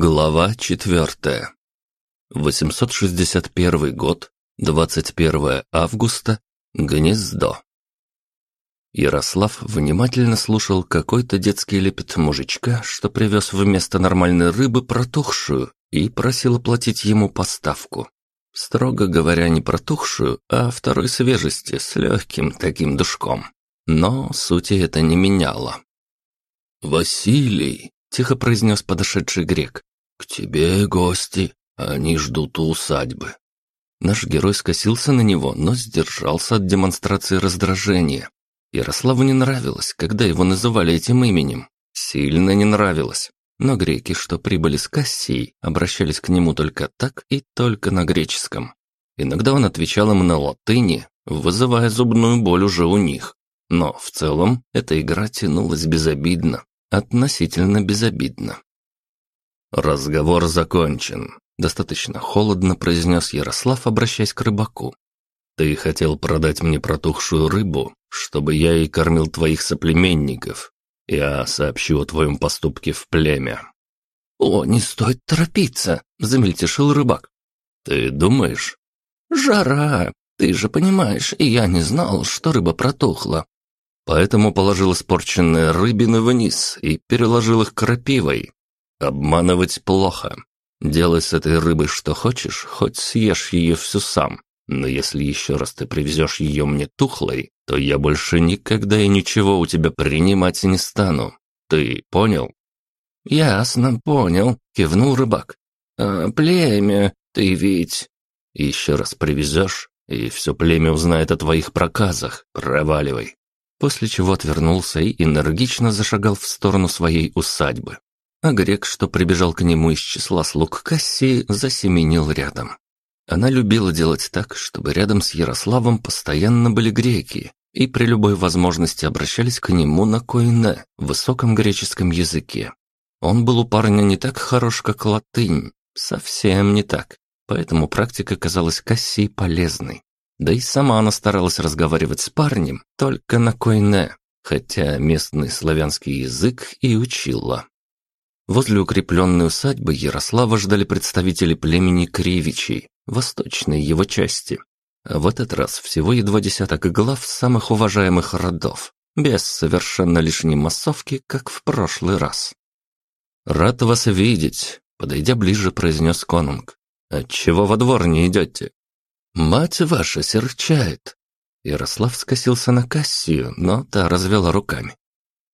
Глава четвертая. 861 год, 21 августа, Гнездо. Ярослав внимательно слушал какой-то детский лепет мужичка, что привез вместо нормальной рыбы протухшую и просил оплатить ему поставку. Строго говоря, не протухшую, а второй свежести с легким таким душком. Но сути это не меняло. «Василий!» — тихо произнес подошедший грек. «К тебе гости, они ждут у усадьбы». Наш герой скосился на него, но сдержался от демонстрации раздражения. Ярославу не нравилось, когда его называли этим именем. Сильно не нравилось. Но греки, что прибыли с Кассией, обращались к нему только так и только на греческом. Иногда он отвечал им на латыни, вызывая зубную боль уже у них. Но в целом эта игра тянулась безобидно, относительно безобидно. «Разговор закончен», — достаточно холодно произнес Ярослав, обращаясь к рыбаку. «Ты хотел продать мне протухшую рыбу, чтобы я и кормил твоих соплеменников. Я сообщу о твоем поступке в племя». «О, не стоит торопиться», — замельтешил рыбак. «Ты думаешь?» «Жара, ты же понимаешь, и я не знал, что рыба протухла». Поэтому положил испорченные рыбины вниз и переложил их крапивой, Обманывать плохо. Делай с этой рыбой что хочешь, хоть съешь ее всю сам. Но если еще раз ты привезешь ее мне тухлой, то я больше никогда и ничего у тебя принимать не стану. Ты понял?» «Ясно, понял», — кивнул рыбак. «А племя, ты ведь...» «Еще раз привезешь, и все племя узнает о твоих проказах. Проваливай». После чего отвернулся и энергично зашагал в сторону своей усадьбы а грек, что прибежал к нему из числа слуг Кассии, засеменил рядом. Она любила делать так, чтобы рядом с Ярославом постоянно были греки, и при любой возможности обращались к нему на коине, высоком греческом языке. Он был у парня не так хорош, как латынь, совсем не так, поэтому практика казалась Кассии полезной. Да и сама она старалась разговаривать с парнем только на коине, хотя местный славянский язык и учила. Возле укрепленной усадьбы Ярослава ждали представители племени Кривичей, восточной его части. А в этот раз всего едва десяток глав самых уважаемых родов, без совершенно лишней массовки, как в прошлый раз. «Рад вас видеть», — подойдя ближе, произнес конунг. «Отчего во двор не идете?» «Мать ваша серчает». Ярослав скосился на Кассию, но та развела руками.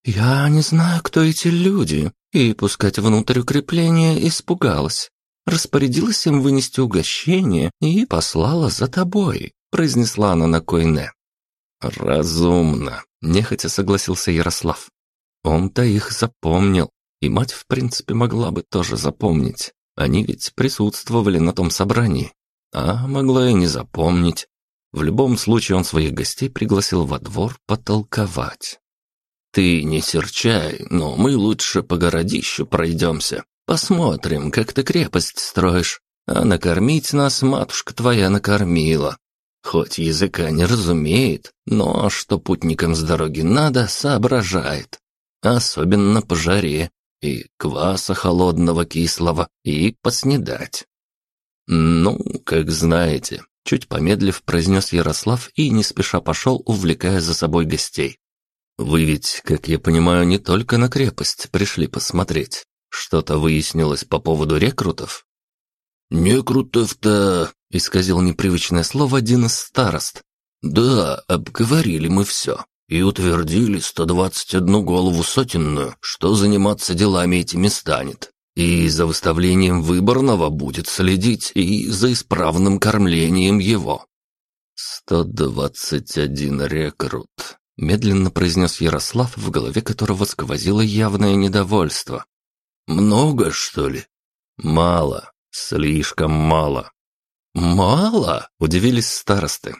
«Я не знаю, кто эти люди, и пускать внутрь укрепления испугалась. Распорядилась им вынести угощение и послала за тобой», — произнесла она на койне. «Разумно», — нехотя согласился Ярослав. Он-то их запомнил, и мать, в принципе, могла бы тоже запомнить. Они ведь присутствовали на том собрании. А могла и не запомнить. В любом случае он своих гостей пригласил во двор потолковать. Ты не серчай, но мы лучше по городищу пройдемся. Посмотрим, как ты крепость строишь. А накормить нас матушка твоя накормила. Хоть языка не разумеет, но что путникам с дороги надо, соображает. Особенно по жаре. И кваса холодного кислого, и поснедать. Ну, как знаете, чуть помедлив произнес Ярослав и не спеша пошел, увлекая за собой гостей. Вы ведь, как я понимаю, не только на крепость пришли посмотреть. Что-то выяснилось по поводу рекрутов? Некрутов-то, исказил непривычное слово один из старост. Да, обговорили мы все и утвердили 121 голову сотенную, что заниматься делами этими станет. И за выставлением выборного будет следить, и за исправным кормлением его. «121 рекрут», Медленно произнес Ярослав, в голове которого сквозило явное недовольство. «Много, что ли?» «Мало. Слишком мало». «Мало?» – удивились старосты.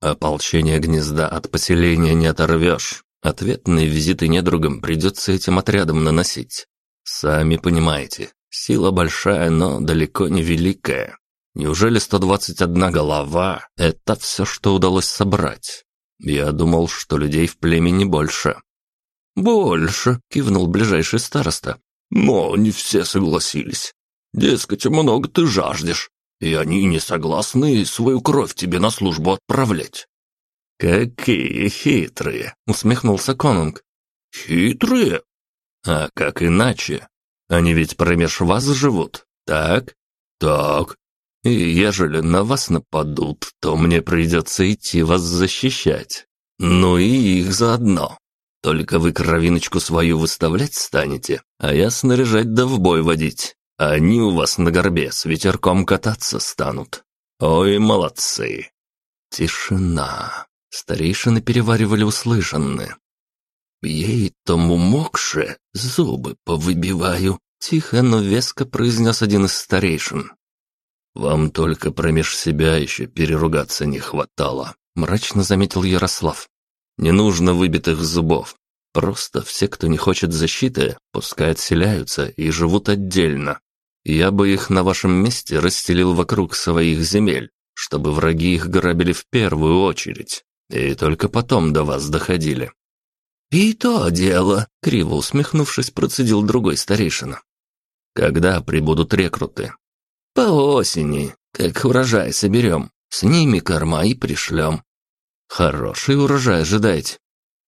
«Ополчение гнезда от поселения не оторвешь. Ответные визиты недругам придется этим отрядом наносить. Сами понимаете, сила большая, но далеко не великая. Неужели 121 голова – это все, что удалось собрать? Я думал, что людей в племени больше. Больше, кивнул ближайший староста. Но не все согласились. Дескать, много ты жаждешь, и они не согласны свою кровь тебе на службу отправлять». «Какие хитрые!» — усмехнулся Конунг. «Хитрые?» «А как иначе? Они ведь промеж вас живут, так?» «Так». «И ежели на вас нападут, то мне придется идти вас защищать. Ну и их заодно. Только вы кровиночку свою выставлять станете, а я снаряжать да в бой водить. Они у вас на горбе с ветерком кататься станут. Ой, молодцы!» Тишина. Старейшины переваривали услышанное. «Ей тому мокше зубы повыбиваю», — тихо, но веско произнес один из старейшин. «Вам только промеж себя еще переругаться не хватало», — мрачно заметил Ярослав. «Не нужно выбитых зубов. Просто все, кто не хочет защиты, пускай отселяются и живут отдельно. Я бы их на вашем месте расстелил вокруг своих земель, чтобы враги их грабили в первую очередь, и только потом до вас доходили. «И то дело», — криво усмехнувшись, процедил другой старейшина. «Когда прибудут рекруты?» «По осени, как урожай соберем. С ними корма и пришлем». «Хороший урожай ожидайте».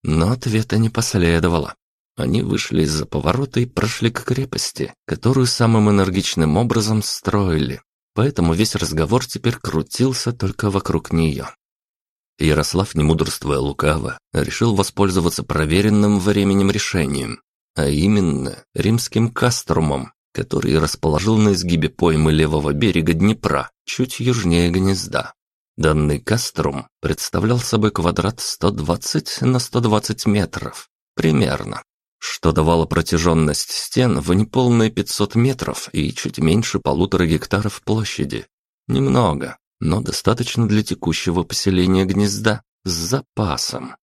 Но ответа не последовало. Они вышли из-за поворота и прошли к крепости, которую самым энергичным образом строили. Поэтому весь разговор теперь крутился только вокруг нее. Ярослав, не мудрствуя лукаво, решил воспользоваться проверенным временем решением, а именно римским каструмом, который расположил на изгибе поймы левого берега Днепра, чуть южнее гнезда. Данный каструм представлял собой квадрат 120 на 120 метров, примерно, что давало протяженность стен в неполные 500 метров и чуть меньше полутора гектаров площади. Немного, но достаточно для текущего поселения гнезда с запасом.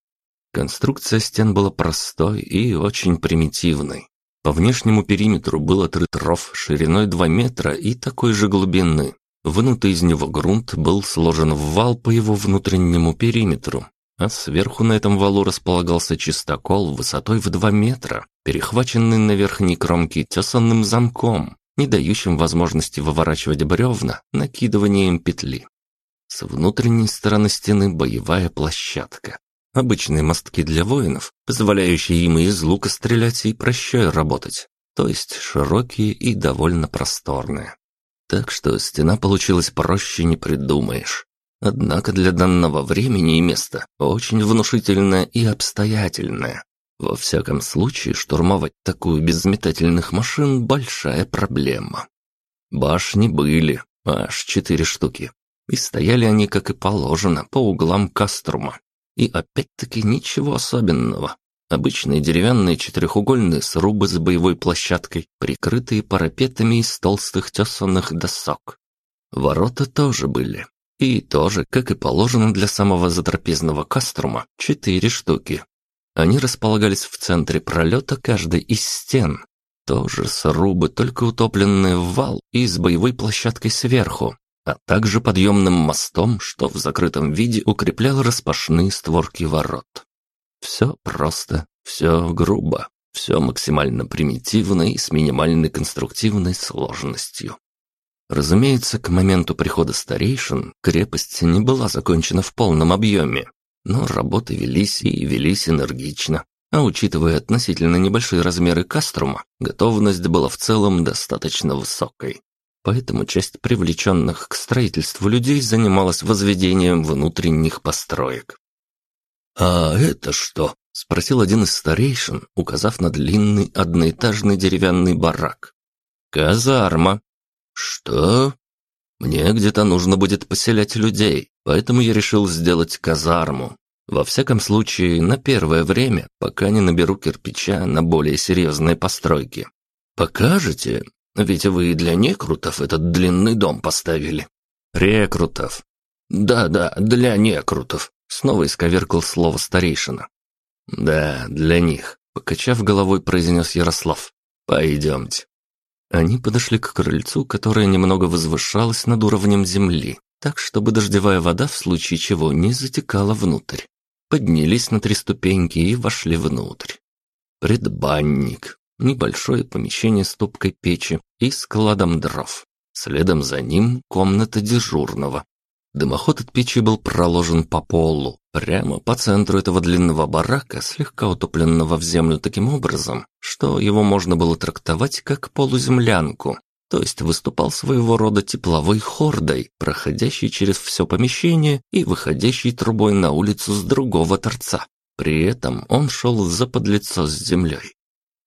Конструкция стен была простой и очень примитивной. По внешнему периметру был отрыт ров шириной 2 метра и такой же глубины. Вынутый из него грунт был сложен в вал по его внутреннему периметру, а сверху на этом валу располагался чистокол высотой в 2 метра, перехваченный на верхней кромке тесанным замком, не дающим возможности выворачивать бревна накидыванием петли. С внутренней стороны стены боевая площадка. Обычные мостки для воинов, позволяющие им из лука стрелять и прощой работать, то есть широкие и довольно просторные. Так что стена получилась проще не придумаешь. Однако для данного времени и места очень внушительная и обстоятельная. Во всяком случае, штурмовать такую без метательных машин – большая проблема. Башни были, аж четыре штуки. И стояли они, как и положено, по углам каструма. И опять-таки ничего особенного. Обычные деревянные четырехугольные срубы с боевой площадкой, прикрытые парапетами из толстых тесанных досок. Ворота тоже были. И тоже, как и положено для самого затрапезного каструма, четыре штуки. Они располагались в центре пролета каждой из стен. Тоже срубы, только утопленные в вал и с боевой площадкой сверху, а также подъемным мостом, что в закрытом виде укреплял распашные створки ворот. Все просто, все грубо, все максимально примитивно и с минимальной конструктивной сложностью. Разумеется, к моменту прихода старейшин крепость не была закончена в полном объеме, но работы велись и велись энергично. А учитывая относительно небольшие размеры каструма, готовность была в целом достаточно высокой. Поэтому часть привлеченных к строительству людей занималась возведением внутренних построек. «А это что?» – спросил один из старейшин, указав на длинный одноэтажный деревянный барак. «Казарма». «Что?» «Мне где-то нужно будет поселять людей, Поэтому я решил сделать казарму. Во всяком случае, на первое время, пока не наберу кирпича на более серьезные постройки. Покажете? Ведь вы и для некрутов этот длинный дом поставили. Рекрутов. Да-да, для некрутов. Снова исковеркал слово старейшина. Да, для них. Покачав головой, произнес Ярослав. Пойдемте. Они подошли к крыльцу, которое немного возвышалось над уровнем земли так, чтобы дождевая вода в случае чего не затекала внутрь. Поднялись на три ступеньки и вошли внутрь. Предбанник. небольшое помещение с топкой печи и складом дров. Следом за ним комната дежурного. Дымоход от печи был проложен по полу, прямо по центру этого длинного барака, слегка утопленного в землю таким образом, что его можно было трактовать как полуземлянку, то есть выступал своего рода тепловой хордой, проходящей через все помещение и выходящей трубой на улицу с другого торца. При этом он шел за подлицо с землей.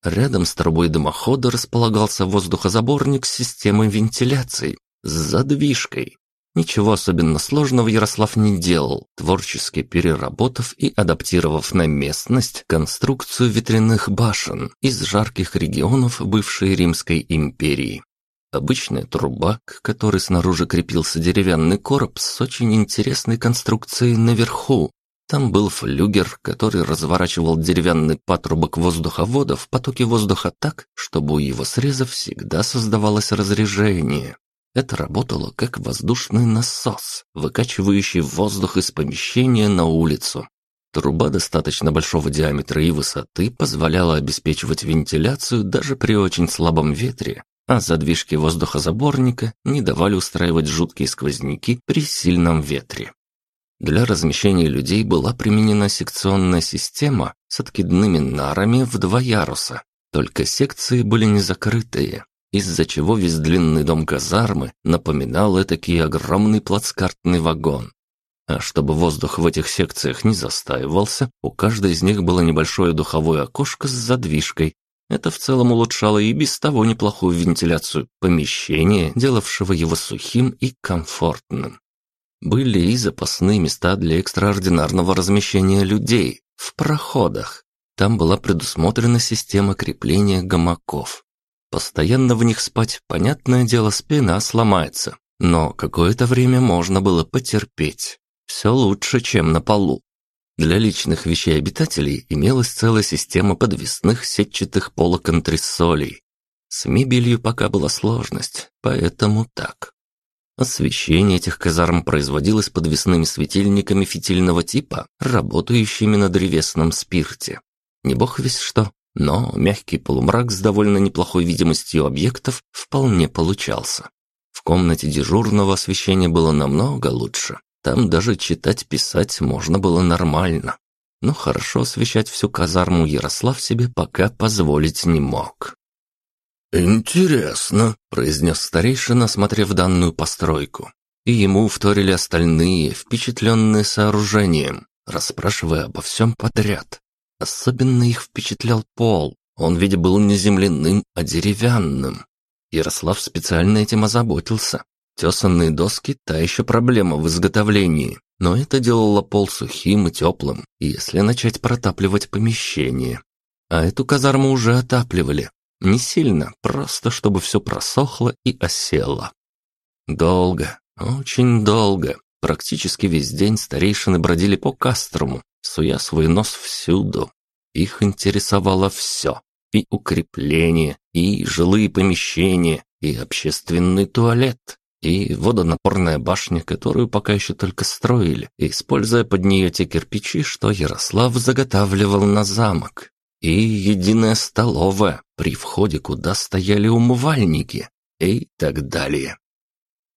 Рядом с трубой дымохода располагался воздухозаборник с системой вентиляции, с задвижкой. Ничего особенно сложного Ярослав не делал, творчески переработав и адаптировав на местность конструкцию ветряных башен из жарких регионов бывшей Римской империи. Обычная труба, к которой снаружи крепился деревянный короб с очень интересной конструкцией наверху, там был флюгер, который разворачивал деревянный патрубок воздуховода в потоке воздуха так, чтобы у его срезов всегда создавалось разрежение. Это работало как воздушный насос, выкачивающий воздух из помещения на улицу. Труба достаточно большого диаметра и высоты позволяла обеспечивать вентиляцию даже при очень слабом ветре, а задвижки воздухозаборника не давали устраивать жуткие сквозняки при сильном ветре. Для размещения людей была применена секционная система с откидными нарами в два яруса. Только секции были не закрытые, из-за чего весь длинный дом казармы напоминал этакий огромный плацкартный вагон. А чтобы воздух в этих секциях не застаивался, у каждой из них было небольшое духовое окошко с задвижкой. Это в целом улучшало и без того неплохую вентиляцию помещения, делавшего его сухим и комфортным. Были и запасные места для экстраординарного размещения людей в проходах. Там была предусмотрена система крепления гамаков. Постоянно в них спать, понятное дело, спина сломается, но какое-то время можно было потерпеть. Все лучше, чем на полу. Для личных вещей обитателей имелась целая система подвесных сетчатых полоконтрессолей. С мебелью пока была сложность, поэтому так. Освещение этих казарм производилось подвесными светильниками фитильного типа, работающими на древесном спирте. Не бог весь что, но мягкий полумрак с довольно неплохой видимостью объектов вполне получался. В комнате дежурного освещение было намного лучше. Там даже читать-писать можно было нормально. Но хорошо освещать всю казарму Ярослав себе пока позволить не мог. «Интересно», — произнес старейшина, осмотрев данную постройку. И ему вторили остальные, впечатленные сооружением, расспрашивая обо всем подряд. Особенно их впечатлял пол. Он ведь был не земляным, а деревянным. Ярослав специально этим озаботился. Тесанные доски – та еще проблема в изготовлении, но это делало пол сухим и теплым, если начать протапливать помещение. А эту казарму уже отапливали, не сильно, просто чтобы все просохло и осело. Долго, очень долго, практически весь день старейшины бродили по каструму, суя свой нос всюду. Их интересовало все. И укрепление, и жилые помещения, и общественный туалет, и водонапорная башня, которую пока еще только строили, используя под нее те кирпичи, что Ярослав заготавливал на замок и единая столовая, при входе куда стояли умывальники и так далее.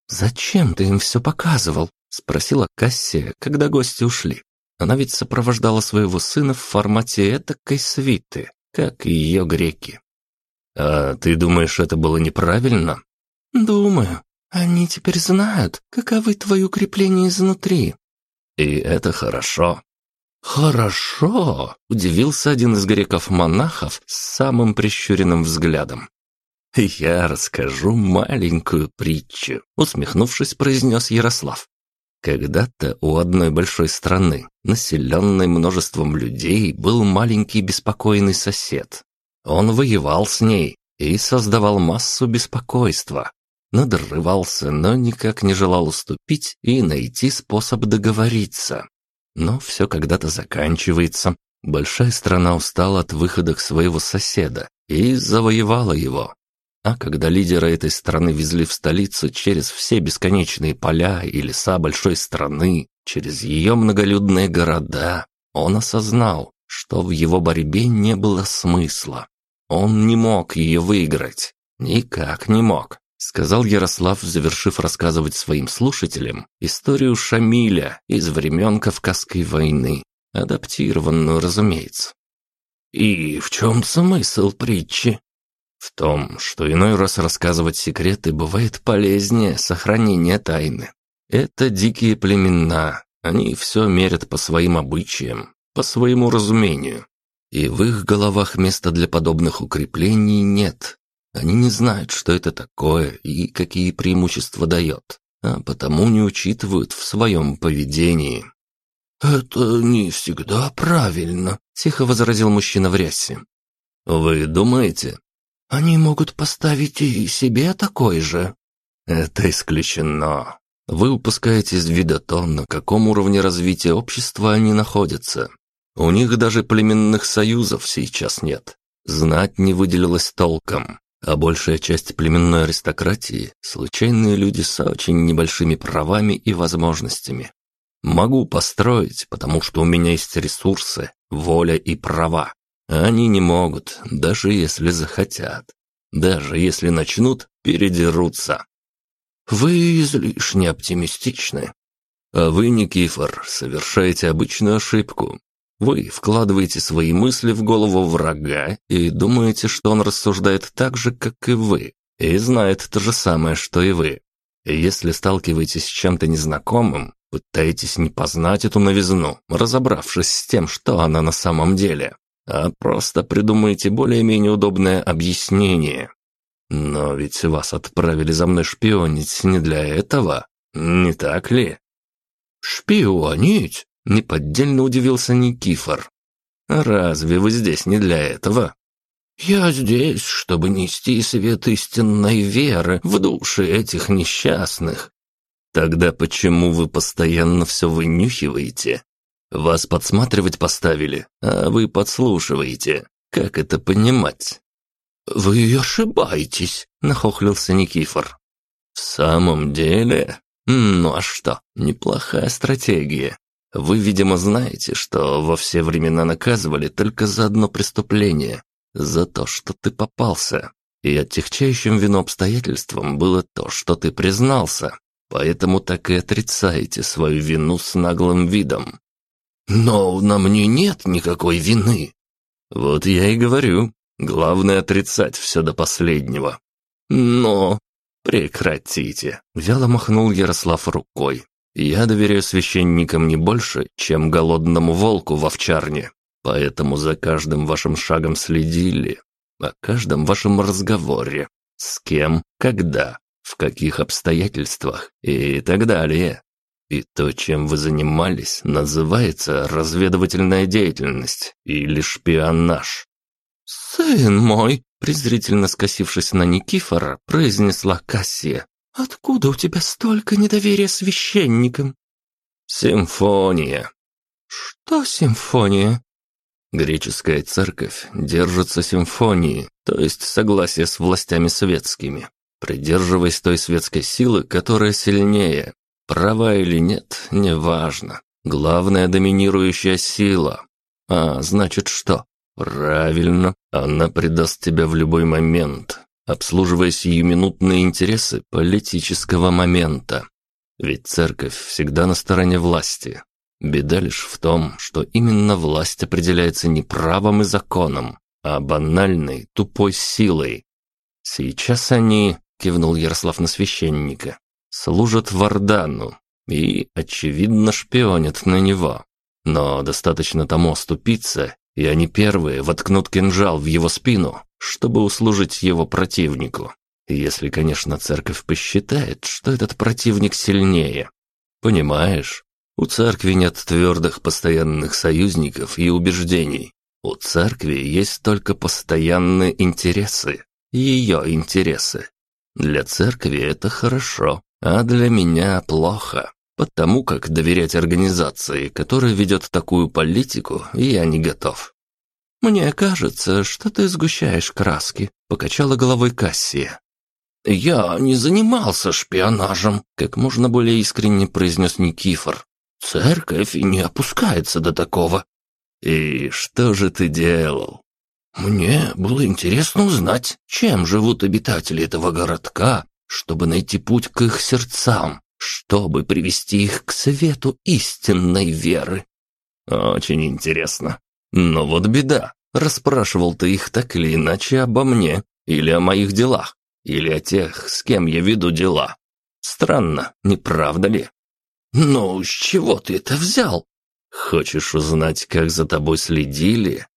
«Зачем ты им все показывал?» – спросила Кассия, когда гости ушли. Она ведь сопровождала своего сына в формате этакой свиты, как и ее греки. «А ты думаешь, это было неправильно?» «Думаю. Они теперь знают, каковы твои укрепления изнутри». «И это хорошо. «Хорошо!» – удивился один из греков-монахов с самым прищуренным взглядом. «Я расскажу маленькую притчу», – усмехнувшись, произнес Ярослав. Когда-то у одной большой страны, населенной множеством людей, был маленький беспокойный сосед. Он воевал с ней и создавал массу беспокойства. Надрывался, но никак не желал уступить и найти способ договориться. Но все когда-то заканчивается. Большая страна устала от выходок своего соседа и завоевала его. А когда лидера этой страны везли в столицу через все бесконечные поля и леса большой страны, через ее многолюдные города, он осознал, что в его борьбе не было смысла. Он не мог ее выиграть. Никак не мог, сказал Ярослав, завершив рассказывать своим слушателям историю Шамиля из времен Кавказской войны, адаптированную, разумеется. И в чем смысл притчи? В том, что иной раз рассказывать секреты бывает полезнее сохранения тайны. Это дикие племена, они все мерят по своим обычаям, по своему разумению. И в их головах места для подобных укреплений нет. Они не знают, что это такое и какие преимущества дает, а потому не учитывают в своем поведении. «Это не всегда правильно», — тихо возразил мужчина в рясе. «Вы думаете?» «Они могут поставить и себе такой же». «Это исключено. Вы упускаете из вида то, на каком уровне развития общества они находятся. У них даже племенных союзов сейчас нет. Знать не выделилось толком, а большая часть племенной аристократии – случайные люди с очень небольшими правами и возможностями. Могу построить, потому что у меня есть ресурсы, воля и права. Они не могут, даже если захотят. Даже если начнут, передерутся. Вы излишне оптимистичны. А вы, Никифор, совершаете обычную ошибку. Вы вкладываете свои мысли в голову врага и думаете, что он рассуждает так же, как и вы, и знает то же самое, что и вы. Если сталкиваетесь с чем-то незнакомым, пытаетесь не познать эту новизну, разобравшись с тем, что она на самом деле, а просто придумаете более-менее удобное объяснение. Но ведь вас отправили за мной шпионить не для этого, не так ли? Шпионить? Неподдельно удивился Никифор. «Разве вы здесь не для этого?» «Я здесь, чтобы нести свет истинной веры в души этих несчастных». «Тогда почему вы постоянно все вынюхиваете? Вас подсматривать поставили, а вы подслушиваете. Как это понимать?» «Вы ошибаетесь», — нахохлился Никифор. «В самом деле? Ну а что, неплохая стратегия. Вы, видимо, знаете, что во все времена наказывали только за одно преступление – за то, что ты попался. И отягчающим вину обстоятельством было то, что ты признался. Поэтому так и отрицаете свою вину с наглым видом. Но на мне нет никакой вины. Вот я и говорю. Главное отрицать все до последнего. Но... Прекратите. Вяло махнул Ярослав рукой. Я доверяю священникам не больше, чем голодному волку в овчарне. Поэтому за каждым вашим шагом следили, о каждом вашем разговоре, с кем, когда, в каких обстоятельствах и так далее. И то, чем вы занимались, называется разведывательная деятельность или шпионаж. «Сын мой!» презрительно скосившись на Никифора, произнесла Кассия. Откуда у тебя столько недоверия священникам? Симфония. Что симфония? Греческая церковь держится симфонии, то есть согласия с властями светскими, придерживаясь той светской силы, которая сильнее. Права или нет, неважно. Главная доминирующая сила. А значит что? Правильно, она предаст тебя в любой момент, обслуживая сиюминутные интересы политического момента. Ведь церковь всегда на стороне власти. Беда лишь в том, что именно власть определяется не правом и законом, а банальной, тупой силой. Сейчас они, кивнул Ярослав на священника, служат Вардану и, очевидно, шпионят на него. Но достаточно тому оступиться, и они первые воткнут кинжал в его спину, чтобы услужить его противнику. Если, конечно, церковь посчитает, что этот противник сильнее. Понимаешь, у церкви нет твердых постоянных союзников и убеждений. У церкви есть только постоянные интересы, ее интересы. Для церкви это хорошо, а для меня плохо, потому как доверять организации, которая ведет такую политику, я не готов. «Мне кажется, что ты сгущаешь краски», — покачала головой Кассия. «Я не занимался шпионажем», — как можно более искренне произнес Никифор. «Церковь не опускается до такого». «И что же ты делал?» Мне было интересно узнать, чем живут обитатели этого городка, чтобы найти путь к их сердцам, чтобы привести их к свету истинной веры. Очень интересно. Но вот беда. Расспрашивал ты их так или иначе обо мне, или о моих делах, или о тех, с кем я веду дела. Странно, не правда ли? «Ну, с чего ты это взял?» «Хочешь узнать, как за тобой следили?»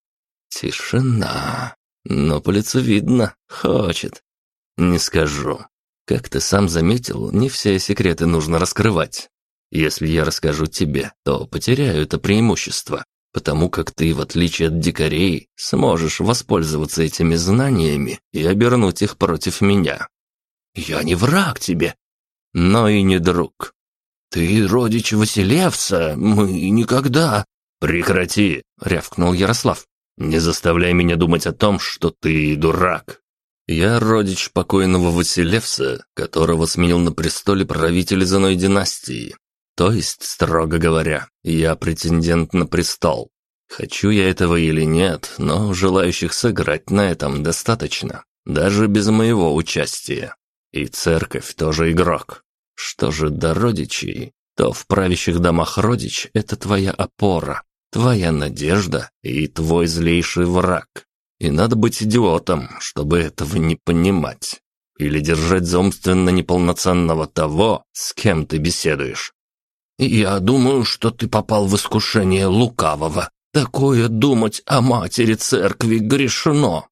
Тишина. Но по лицу видно, хочет. Не скажу. Как ты сам заметил, не все секреты нужно раскрывать. Если я расскажу тебе, то потеряю это преимущество, потому как ты, в отличие от дикарей, сможешь воспользоваться этими знаниями и обернуть их против меня. Я не враг тебе, но и не друг. «Ты родич Василевса, мы никогда...» «Прекрати!» — рявкнул Ярослав. «Не заставляй меня думать о том, что ты дурак. Я родич покойного Василевса, которого сменил на престоле правитель из иной династии. То есть, строго говоря, я претендент на престол. Хочу я этого или нет, но желающих сыграть на этом достаточно, даже без моего участия. И церковь тоже игрок. Что же до родичей, то в правящих домах родич – это твоя опора, твоя надежда и твой злейший враг. И надо быть идиотом, чтобы этого не понимать. Или держать за умственно неполноценного того, с кем ты беседуешь. «Я думаю, что ты попал в искушение лукавого. Такое думать о матери церкви грешно».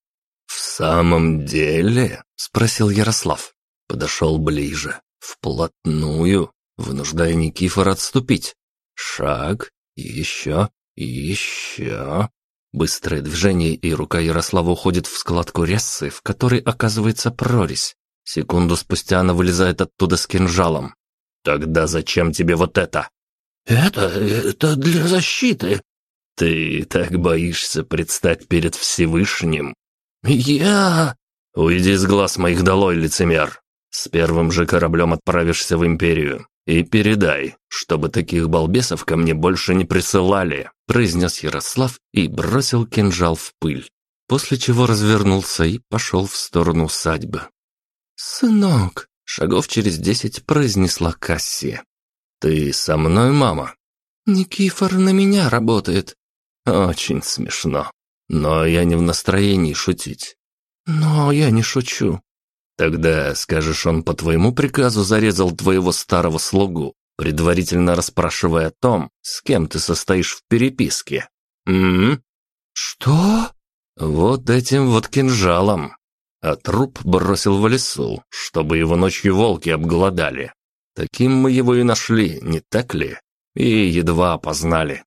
«В самом деле?» – спросил Ярослав. Подошел ближе, Вплотную, вынуждая Никифора отступить. Шаг, еще, еще. Быстрое движение, и рука Ярослава уходит в складку рясы, в которой оказывается прорезь. Секунду спустя она вылезает оттуда с кинжалом. «Тогда зачем тебе вот это?» «Это... это для защиты». «Ты так боишься предстать перед Всевышним?» «Я...» «Уйди с глаз моих долой, лицемер!» С первым же кораблем отправишься в Империю. И передай, чтобы таких балбесов ко мне больше не присылали», произнес Ярослав и бросил кинжал в пыль. После чего развернулся и пошел в сторону усадьбы. «Сынок», шагов через десять произнесла Кассия. «Ты со мной, мама?» «Никифор на меня работает». «Очень смешно. Но я не в настроении шутить». «Но я не шучу. Тогда, скажешь, он по твоему приказу зарезал твоего старого слугу, предварительно расспрашивая о том, с кем ты состоишь в переписке. М, Что? Вот этим вот кинжалом. А труп бросил в лесу, чтобы его ночью волки обглодали. Таким мы его и нашли, не так ли? И едва опознали.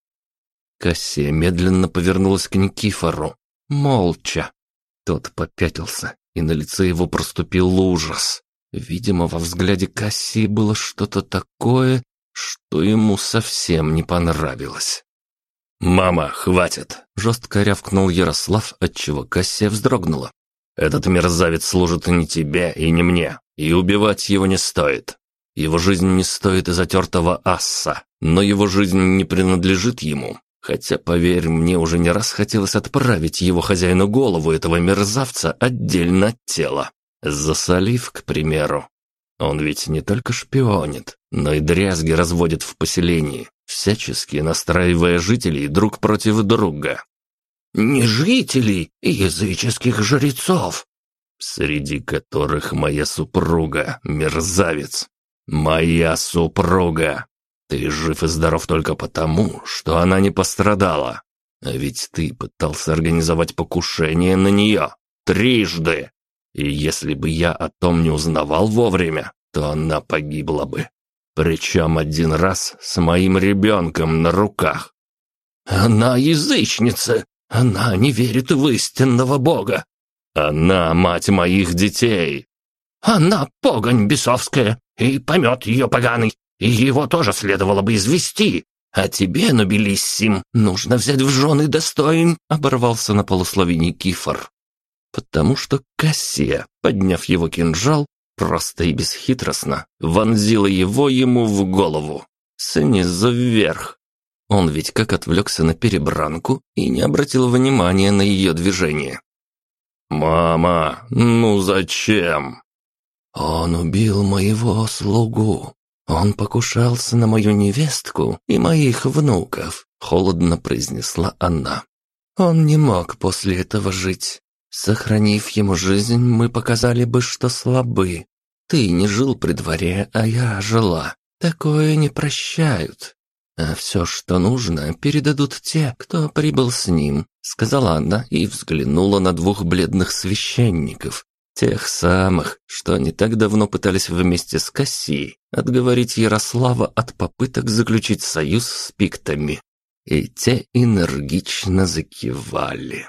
Кассия медленно повернулась к Никифору, молча. Тот попятился, и на лице его проступил ужас. Видимо, во взгляде Кассии было что-то такое, что ему совсем не понравилось. «Мама, хватит!» – жестко рявкнул Ярослав, отчего Кассия вздрогнула. «Этот мерзавец служит не тебе, и не мне, и убивать его не стоит. Его жизнь не стоит и затертого асса, но его жизнь не принадлежит ему. Хотя, поверь, мне уже не раз хотелось отправить его хозяину голову этого мерзавца отдельно от тела. Засолив, к примеру. Он ведь не только шпионит, но и дрязги разводит в поселении, всячески настраивая жителей друг против друга. «Не жителей, языческих жрецов!» «Среди которых моя супруга, мерзавец. Моя супруга!» Ты жив и здоров только потому, что она не пострадала. А ведь ты пытался организовать покушение на нее. Трижды. И если бы я о том не узнавал вовремя, то она погибла бы. Причем один раз с моим ребенком на руках. Она язычница. Она не верит в истинного Бога. Она мать моих детей. Она погонь бесовская, и помет ее поганый. И его тоже следовало бы извести. А тебе, Нобелиссим, нужно взять в жены достоин, оборвался на полуслове Никифор. Потому что Кассия, подняв его кинжал, просто и бесхитростно вонзила его ему в голову, снизу вверх. Он ведь как отвлекся на перебранку и не обратил внимания на ее движение. «Мама, ну зачем?» «Он убил моего слугу. Он покушался на мою невестку и моих внуков», — холодно произнесла она. «Он не мог после этого жить. Сохранив ему жизнь, мы показали бы, что слабы. Ты не жил при дворе, а я жила. Такое не прощают. А все, что нужно, передадут те, кто прибыл с ним», — сказала она и взглянула на двух бледных священников, тех самых, что не так давно пытались вместе с Кассией отговорить Ярослава от попыток заключить союз с пиктами. И те энергично закивали.